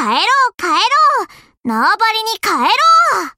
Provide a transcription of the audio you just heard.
帰ろう帰ろう。縄張りに帰ろう。